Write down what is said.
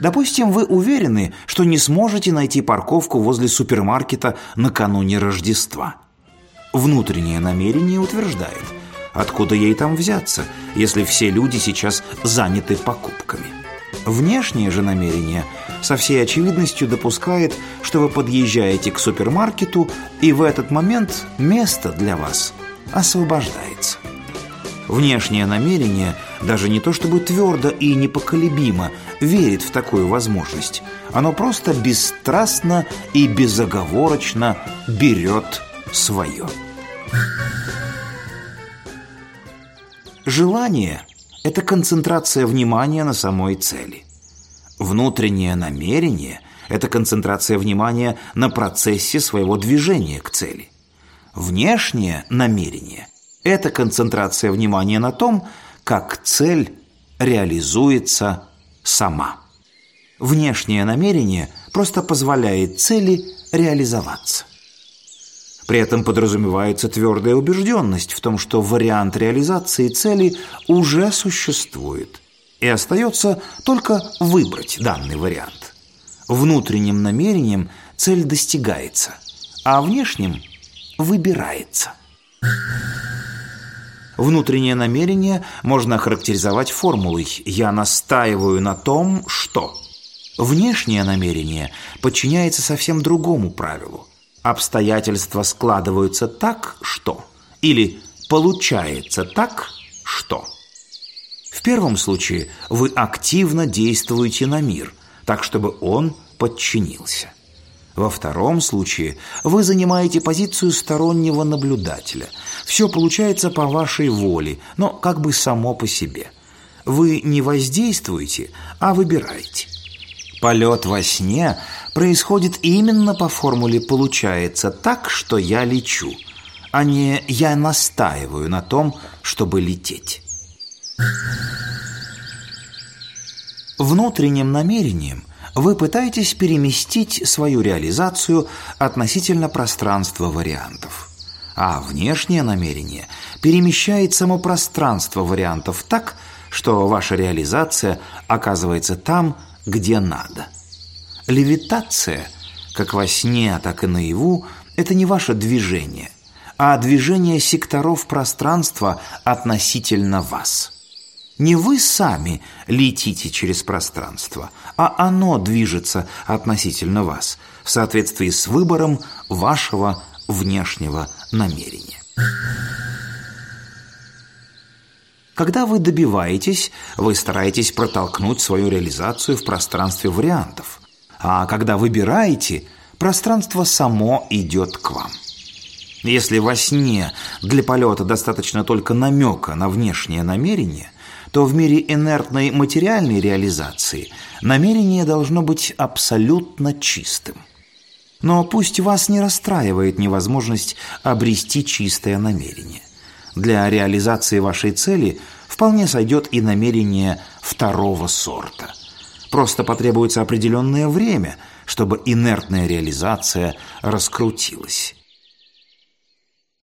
Допустим, вы уверены, что не сможете найти парковку возле супермаркета накануне Рождества. Внутреннее намерение утверждает, откуда ей там взяться, если все люди сейчас заняты покупками. Внешнее же намерение со всей очевидностью допускает, что вы подъезжаете к супермаркету, и в этот момент место для вас освобождается. Внешнее намерение даже не то чтобы твердо и непоколебимо верит в такую возможность. Оно просто бесстрастно и безоговорочно берет свое. Желание – это концентрация внимания на самой цели. Внутреннее намерение – это концентрация внимания на процессе своего движения к цели. Внешнее намерение – это концентрация внимания на том, как цель реализуется сама. Внешнее намерение просто позволяет цели реализоваться. При этом подразумевается твердая убежденность в том, что вариант реализации цели уже существует, и остается только выбрать данный вариант. Внутренним намерением цель достигается, а внешним выбирается. Внутреннее намерение можно охарактеризовать формулой «я настаиваю на том, что». Внешнее намерение подчиняется совсем другому правилу. Обстоятельства складываются так, что. Или получается так, что. В первом случае вы активно действуете на мир, так чтобы он подчинился. Во втором случае вы занимаете позицию стороннего наблюдателя. Все получается по вашей воле, но как бы само по себе. Вы не воздействуете, а выбираете. Полет во сне происходит именно по формуле «получается так, что я лечу», а не «я настаиваю на том, чтобы лететь». Внутренним намерением – вы пытаетесь переместить свою реализацию относительно пространства вариантов. А внешнее намерение перемещает само пространство вариантов так, что ваша реализация оказывается там, где надо. Левитация, как во сне, так и наяву, это не ваше движение, а движение секторов пространства относительно вас – не вы сами летите через пространство, а оно движется относительно вас в соответствии с выбором вашего внешнего намерения. Когда вы добиваетесь, вы стараетесь протолкнуть свою реализацию в пространстве вариантов. А когда выбираете, пространство само идет к вам. Если во сне для полета достаточно только намека на внешнее намерение, то в мире инертной материальной реализации намерение должно быть абсолютно чистым. Но пусть вас не расстраивает невозможность обрести чистое намерение. Для реализации вашей цели вполне сойдет и намерение второго сорта. Просто потребуется определенное время, чтобы инертная реализация раскрутилась.